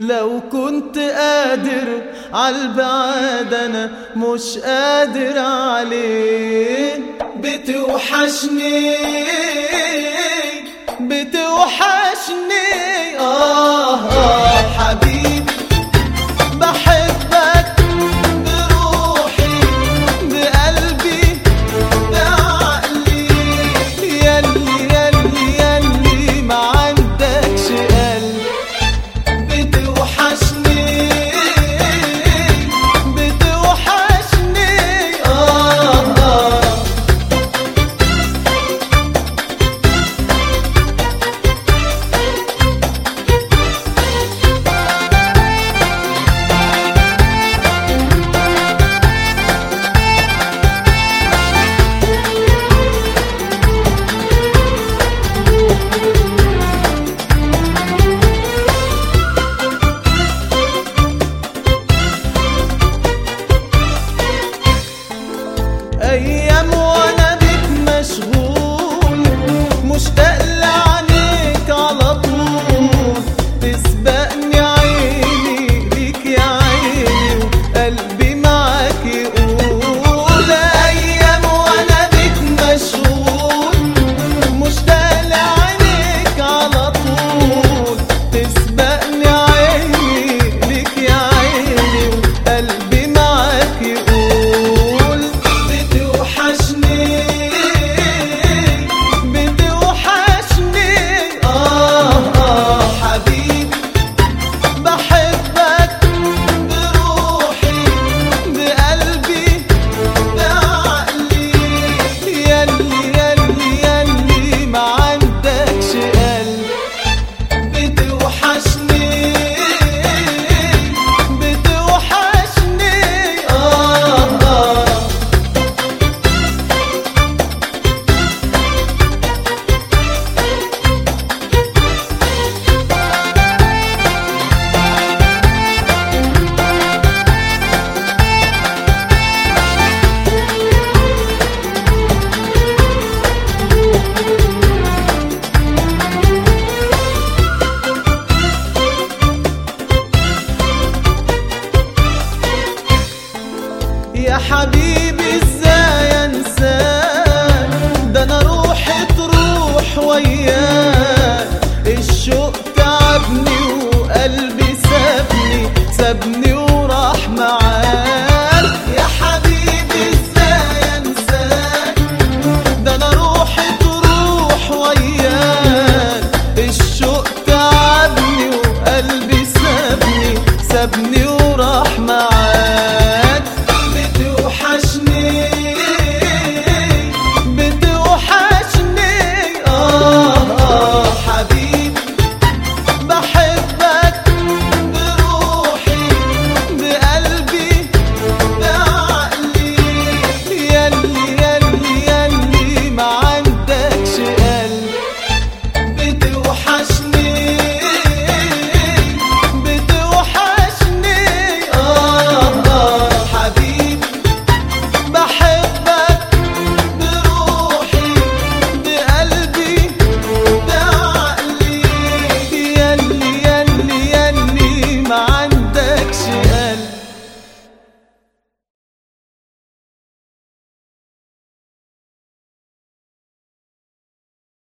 لو كنت قادر عالبعاد أنا مش قادر عليه بتوحشني بتوحشني. Ei, amor يا حبيبي إزاي